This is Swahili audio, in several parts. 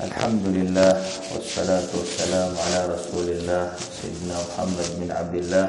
الحمد لله والصلاة والسلام على رسول الله سيدنا محمد بن عبد الله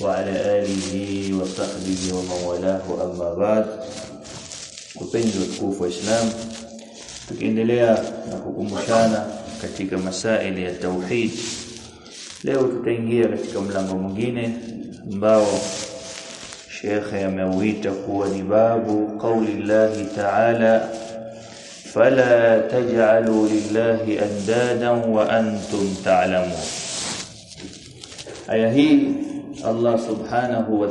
وعلى آله وصحبه ومن والاه أما بعد kupenzi watukufu wa Islam tukiendelea na kukumbushana katika masaili ya tauhid leo tutaingia katika mlango mwingine ambao shekhe ameuita kuwa ni babu qauli llahi ta'ala fala تجعلوا lillahi andadan وانتم تعلمون. aya hii Allah subhanahu wa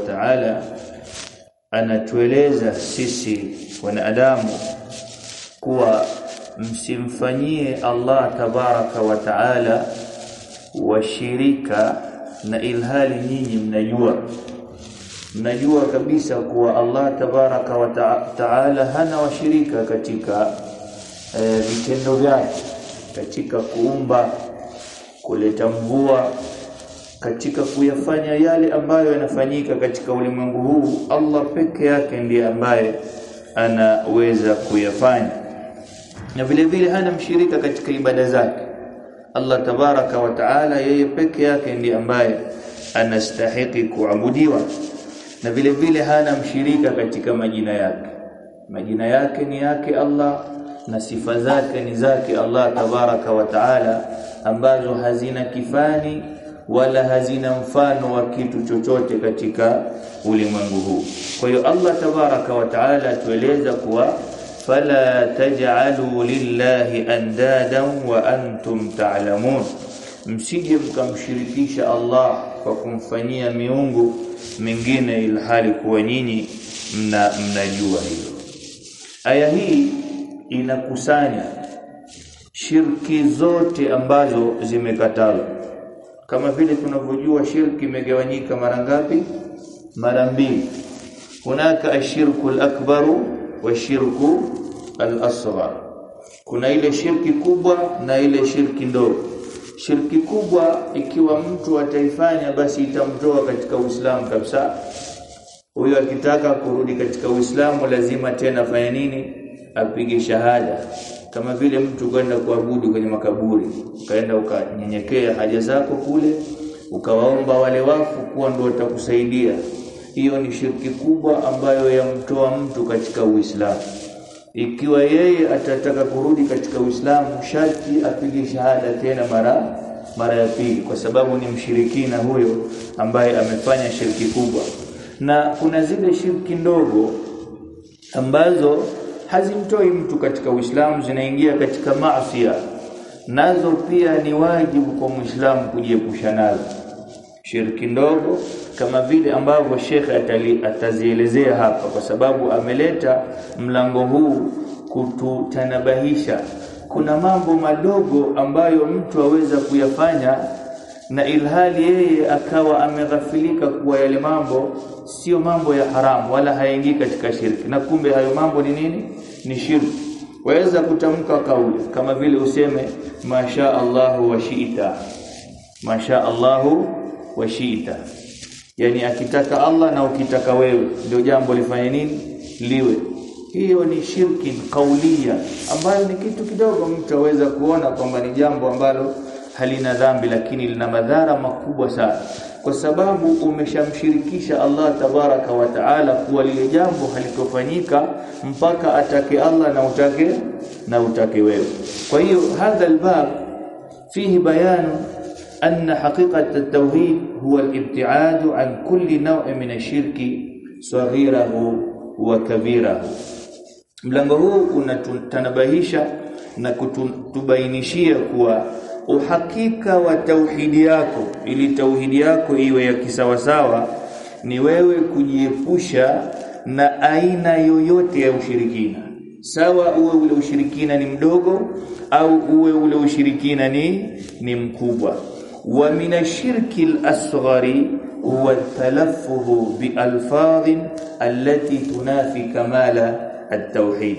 anatueleza sisi wanadamu kuwa msimfanyie Allah tabaraka wa taala washirika na ilhali nyinyi mnajua. Mnajua kabisa kuwa Allah tabaraka wa taala hana washirika katika e, vitendo vyake katika kuumba kuleta mvua katika kuyafanya yale ambayo yanafanyika katika ulimwengu huu Allah peke yake ndiye ambaye anaweza kuyafanya. Na vile vile hana mshirika katika ibada zake. Allah tabaraka wa taala yeye peke yake ndiye ambaye anastahiki kuabudiwa. Na vile vile hana mshirika katika majina yake. Majina yake ni yake Allah na sifa zake ni zake Allah tabaraka wa taala ambazo hazina kifani wala hazina mfano wa kitu chochote katika ulimwengu huu. Kwa hiyo Allah tabaraka wa taala tueleza kuwa fala taj'alu lillahi andadan wa antum ta'lamun, msije mkamshirikisha Allah kwa kumfanyia miungu mingine ilhali kuwa nyinyi mna mnajua hilo. Aya hii inakusanya shirki zote ambazo zimekatazwa. Kama vile tunavyojua shirki imegawanyika mara ngapi? Mara mbili. Hunaka ashirku al-akbar wa shirku al-asghar. Kuna ile shirki kubwa na ile shirki ndogo. Shirki kubwa ikiwa mtu ataifanya basi itamtoa katika Uislamu kabisa. Huyo akitaka kurudi katika Uislamu lazima tena fanya nini apige shahada. Kama vile mtu kwenda kuabudu kwenye makaburi ukaenda ukanyenyekea haja zako kule ukawaomba wale wafu kuwa ndio watakusaidia. Hiyo ni shirki kubwa ambayo yamtoa mtu katika Uislamu. Ikiwa yeye atataka kurudi katika Uislamu sharti apige shahada tena mara mara ya pili kwa sababu ni mshirikina huyo ambaye amefanya shirki kubwa. Na kuna zile shirki ndogo ambazo hazimtoi mtu katika Uislamu zinaingia katika maasi nazo pia ni wajibu kwa Muislamu kujiepusha nazo. Shirki ndogo kama vile ambavyo shekhe atazielezea hapa kwa sababu ameleta mlango huu kututanabahisha. Kuna mambo madogo ambayo mtu aweza kuyafanya na ilhali yeye akawa ameghafilika kuwa yale mambo sio mambo ya haramu wala haingii katika shirki. Na kumbe hayo mambo ni nini ni shirki waweza kutamka kauli kama vile useme masha Allahu wa shiita masha Allahu wa shiita yani akitaka Allah na ukitaka wewe ndio jambo lifanye nini? Liwe. Hiyo ni shirki kaulia ambayo ni kitu kidogo mtu aweza kuona kwamba ni jambo ambalo halina dhambi lakini lina madhara makubwa sana kwa sababu umeshamshirikisha Allah tabaraka wa taala kuwa lile jambo halitofanyika mpaka atake Allah na utake na utake wewe kwa hiyo hadha albab fihi bayanu أن حقيقة التوحيد هو الابتعاد عن كل نوع من الشرك صغيره وكبيره mlango huu unatanabahisha na kutubainishia kuwa uhakika wa tauhidi yako ili tauhidi yako iwe ya kisawasawa ni wewe kujiepusha na aina yoyote ya ushirikina. Sawa uwe ule ushirikina ni mdogo au uwe ule ushirikina ni ni mkubwa. Wa minashirki al-asghari huwa talaffuhu bi alfadhin allati tunafi kamala at-tauhid.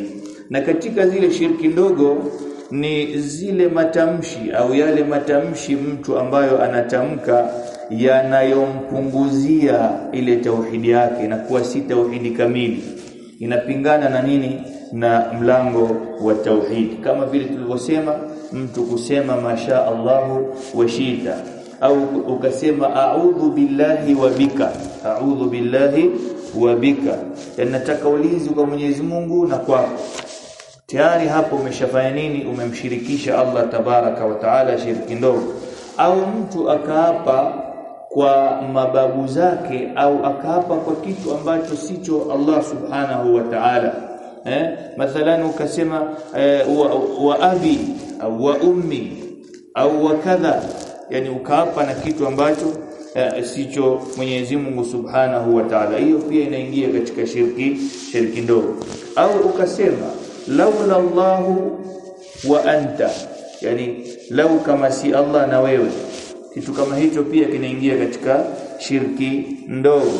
Na katika zile shirki ndogo ni zile matamshi au yale matamshi mtu ambayo anatamka yanayompunguzia ile tauhidi yake na kuwa si tauhidi kamili. Inapingana na nini? Na mlango wa tauhidi kama vile tulivyosema mtu kusema masha Allahu washita au ukasema a'udhu billahi wa bika. A'udhu billahi wa bika. Yanataka ulinzi kwa Mwenyezi Mungu na kwako tayari hapo umeshafanya nini? Umemshirikisha Allah tabaraka wa taala shirki ndogo. Au mtu akaapa kwa mababu zake au akaapa kwa kitu ambacho sicho Allah subhanahu wa ta'ala. Eh? Mathalan ukasema eh, wa, wa abi au wa ummi au wa kadha. Yani ukaapa na kitu ambacho eh, sicho Mwenyezi Mungu Subhanahu wa Ta'ala. Hiyo pia inaingia katika shirki shirki ndogo. Au ukasema laula Allahu wa anta. Yani lau kama si Allah na wewe. Kitu kama hicho pia kinaingia katika shirki ndogo.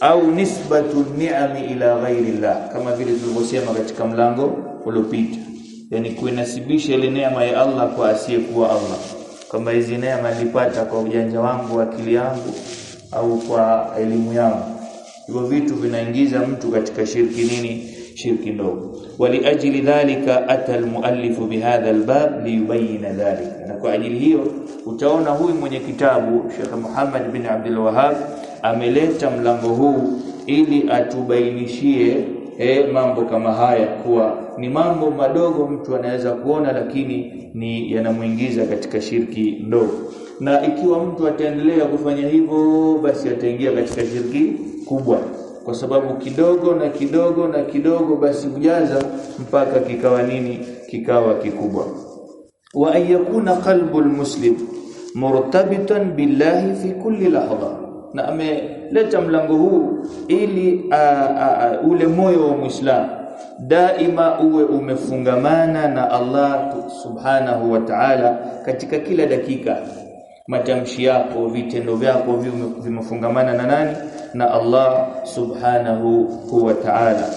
Au nisbatu ni'ami ila ghairi Allah kama vile tulivyosema katika mlango uliopita. Yani kuinasibisha ile neema ya Allah kwa asiyekuwa Allah. Kwamba hizi neema nilipata kwa ujanja wangu akili yangu au kwa elimu yangu. Hivyo vitu vinaingiza mtu katika shirki nini shirki ndogo waliajili dhalika ata almuallif bihadha albab liyubayina dhalika. Na kwa ajili hiyo utaona huyu mwenye kitabu Sheikh Muhammad bin Abdul Wahhab ameleta mlango huu ili atubainishie eh, mambo kama haya kuwa ni mambo madogo mtu anaweza kuona lakini ni yanamuingiza katika shirki ndogo. Na ikiwa mtu ataendelea kufanya hivyo basi ataingia katika shirki kubwa kwa sababu kidogo na kidogo na kidogo basi kujaza mpaka kikawa nini? Kikawa kikubwa. Wa ayakuna qalbu almuslim murtabitan billahi fi kulli lahdha na ameleta mlango huu ili a, a, a, ule moyo wa muislam daima uwe umefungamana na Allah subhanahu wa ta'ala katika kila dakika matamshi yako vitendo vyako vimefungamana na nani na Allah subhanahu wa ta'ala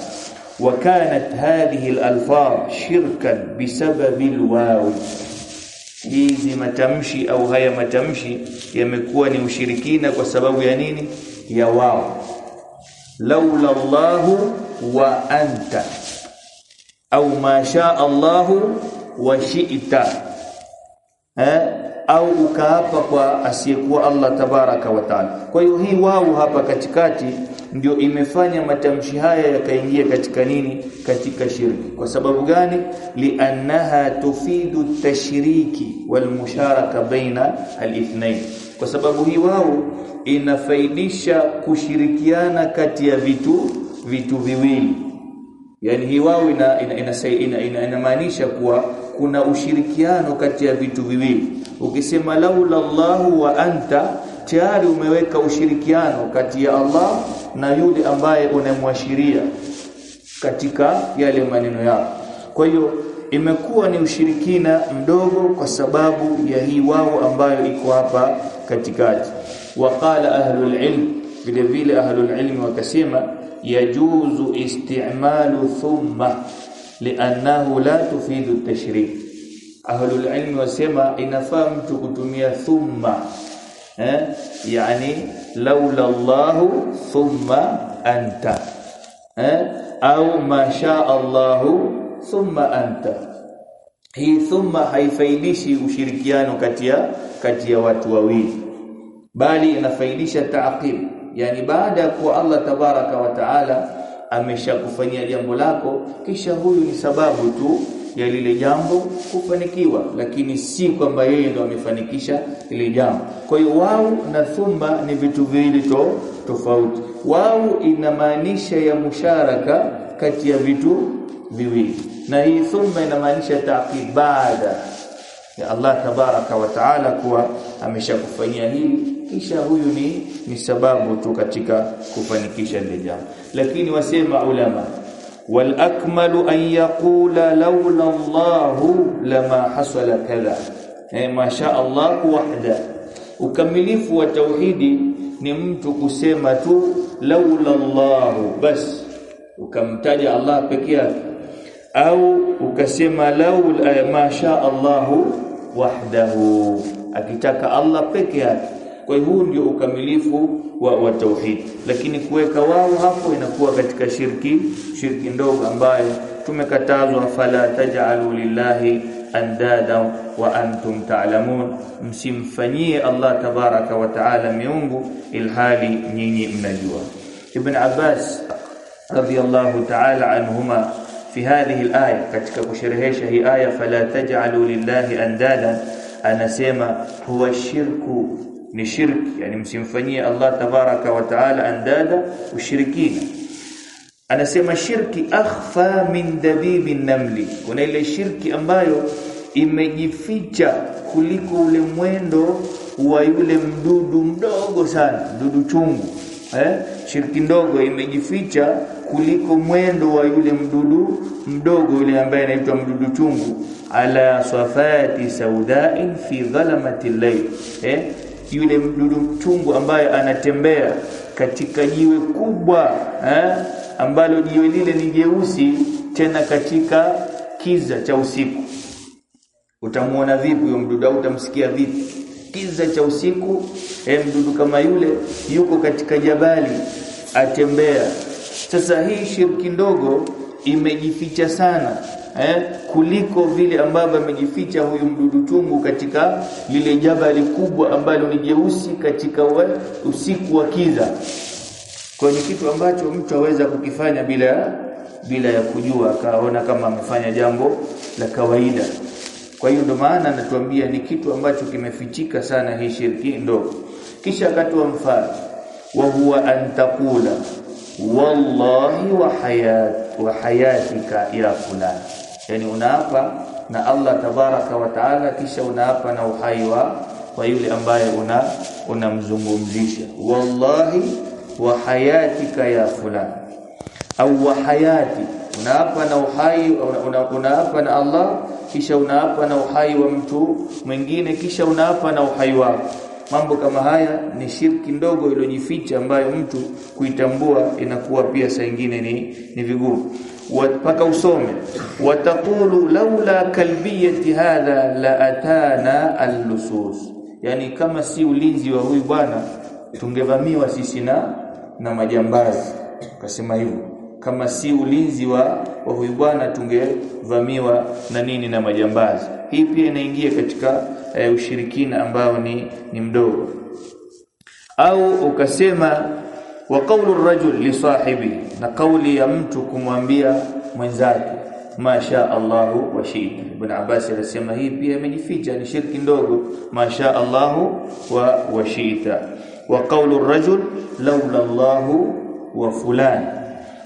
وكانت هذه الالفاظ شركا بسبب الواو hizi matamshi au haya matamshi yamekuwa ni ushirikina kwa sababu ya nini ya wao laula Allahu wa anta au ma shaa Allahu wa shi'ta eh Au ukaapa kwa asiyekuwa Allah tabaraka wa taala. Kwa hiyo hii wao hapa katikati ndio imefanya matamshi haya yakaingia katika nini? Katika shirki. Kwa sababu gani? Liannaha tufidu tashriki wal musharaka baina al-ithnain kwa sababu hii wao inafaidisha kushirikiana kati ya vitu vitu viwili. Yani hii wao ina inamaanisha ina, ina, ina, ina kuwa kuna ushirikiano kati ya vitu viwili ukisema laula Allahu wa anta tayari umeweka ushirikiano kati ya Allah na yule ambaye unamwashiria katika yale maneno yako. Kwa hiyo imekuwa ni ushirikina mdogo kwa sababu ya hii wao ambayo iko hapa katikati. Waqala ahlul ilm vile vile ahlul ilm wakasema yajuzu isti'malu thumma li'annahu la tufidu at-tashrik ahlul ilm wasema inafaa mtu kutumia thumma eh? Yani laula Allah thumma anta eh? Au ma shaa Allah thumma anta. Hii thumma haifaidishi ushirikiano kati ya kati ya watu wawili bali inafaidisha taaqib yani baada ya kuwa Allah tabaraka wa taala ameshakufanyia jambo lako kisha huyu ni sababu tu ya lile jambo kufanikiwa lakini si kwamba yeye ndo amefanikisha lile jambo. Kwa hiyo wao na thumma ni vitu viwili to, tofauti. Wao inamaanisha ya musharaka kati ya vitu viwili. Na hii thumma inamaanisha taqibada ya Allah tabaraka wa taala kuwa ameshakufanyia hili kisha huyu ni ni sababu tu katika kufanikisha lile jambo. Lakini wasema ulama wal akmalu an لولا laula لما lama كذا eh ma sha Allah wahda. Ukamilifu wa tauhidi ni mtu kusema tu laula Allah bas. Ukamtaja Allah peke yake. Au ukasema laula ma sha Allah wahdahu. Akitaka Allah peke yake kwa hiyo huu ndio ukamilifu wa, wa tauhid. Lakini kuweka wao hapo inakuwa katika shirki shirki ndogo ambayo tumekatazwa fala taj'alu lillahi andada wa antum ta'lamun. Msimfanyie Allah tabaraka wa taala miungu ilhali nyinyi mnajua. Ibn Abbas radiyallahu ta'ala anhuma fi hadhihi al-aya katika kusherehesha hii aya fala taj'alu lillahi andada anasema huwa shirku ni shirki yani msimfanyie Allah tabaraka wa taala andada ushirikina. Anasema shirki akhfa min dabibi namli. Kuna ile shirki ambayo imejificha kuliko ule mwendo wa yule mdudu mdogo sana mdudu chungu eh? Shirki ndogo imejificha kuliko mwendo wa yule mdudu mdogo yule ambaye anaitwa mdudu chungu ala safati saudain fi dhalamati layl eh yule mdudu mchungu ambaye anatembea katika jiwe kubwa eh ambalo jiwe lile ni jeusi tena katika kiza cha usiku. Utamuona vipi huyo mdudu au utamsikia vipi? Kiza cha usiku eh mdudu kama yule yuko katika jabali atembea. Sasa hii shirki ndogo imejificha sana eh, kuliko vile ambavyo amejificha huyu mdudu chungu katika lile jabali kubwa ambalo ni jeusi katika we, usiku wa kiza. Kwa ni kitu ambacho mtu aweza kukifanya bila bila ya kujua akaona kama amefanya jambo la kawaida. Kwa hiyo ndo maana anatuambia ni kitu ambacho kimefichika sana hii shirki ndogo. Kisha akatoa mfano. Wa huwa antakula wallahi wa hayat wa hayatika ya fulani yani unaapa na Allah tabaraka wa taala kisha unaapa na uhai wa kwa yule ambaye una unamzungumzisha. Wallahi wa hayatika ya fulan. Au wa hayati. Unaapa na uhai una, unaapa na Allah kisha unaapa na uhai wa mtu mwingine kisha unaapa na uhai wako mambo kama haya ni shirki ndogo iliyojificha ambayo mtu kuitambua inakuwa pia saa nyingine ni ni vigumu mpaka usome. Wataqulu laula kalbiyati hadha la atana allusus yani kama si ulinzi wa huyu bwana tungevamiwa sisi na na majambazi. Ukasema hivyo kama si ulinzi wa wa huyu bwana tungevamiwa na nini na majambazi. Hii pia inaingia katika e, ushirikina ambao ni ni mdogo. Au ukasema wa qawlu rajul li sahibi na kauli ya mtu kumwambia mwenzake masha Allahu wa shi'ta. Ibn Abbas anasema hii pia imejificha ni shirki ndogo. Masha Allahu wa wa wa qawlu rajul laula Allahu wa fulani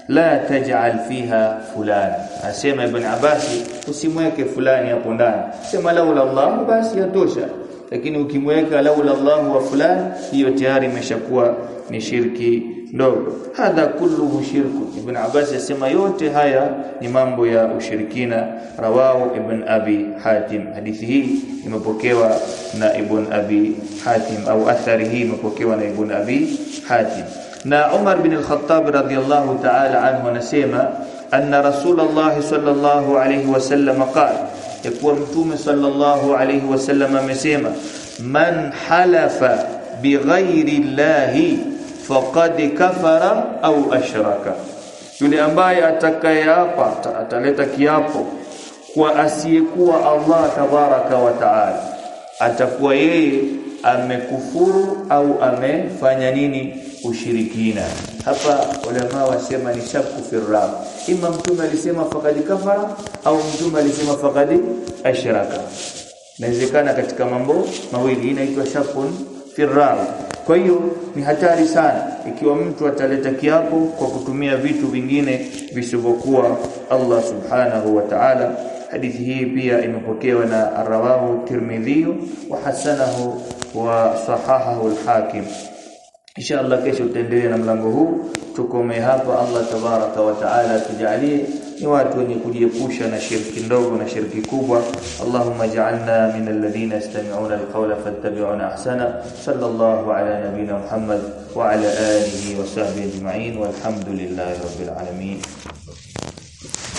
la taj'al fiha fulani asema ibn Abbas usimweke fulani hapo ndani. Sema laula Allah basi yatosha. Lakini ukimweka laula Allahu wa fulani hiyo tayari imeshakuwa ni shirki ndogo hadha kulluhu shirku ibn Abbas asema yote haya ni mambo ya ushirikina rawahu ibn abi hatim hadithi hii imepokewa na ibn abi hatim au athari hii imepokewa na ibn abi hatim na Umar bin al-Khattab radhiyallahu ta'ala anhu anasema anna Rasulullah sallallahu alayhi wasallam qala yakuwa mtume sallallahu alayhi wasallam amesema man halafa bighairi llahi faqad kafara au ashraka. Yule ambaye atakayeapa ataleta kiapo kwa asiyekuwa Allah tabaraka wa taala atakuwa yeye amekufuru au amefanya nini? Ushirikina. Hapa ulama wasema ni shakku firra imma mtume alisema faqad kafara au mtume alisema faqad ashraka. Inawezekana katika mambo mawili inaitwa shakun firra kwa hiyo ni hatari sana ikiwa mtu ataleta kiapo kwa kutumia vitu vingine visivyokuwa Allah subhanahu wa ta'ala. Hadithi hii pia imepokewa na rawahu Tirmidhi wa hasanahu wa sahahahu al-Hakim. Insha Allah kesho tutaendelea na mlango huu. Tukome hapa. Allah tabaraka wa taala tujalie ni watu wenye kujiepusha na shirki ndogo na shirki kubwa Allahumma ij'alna min alladhina yastami'una alqawla fattabi'una ahsana sallallahu ala nabiyyina Muhammad wa ala alihi wa sahbihi ajma'in walhamdulillahi rabbil alamin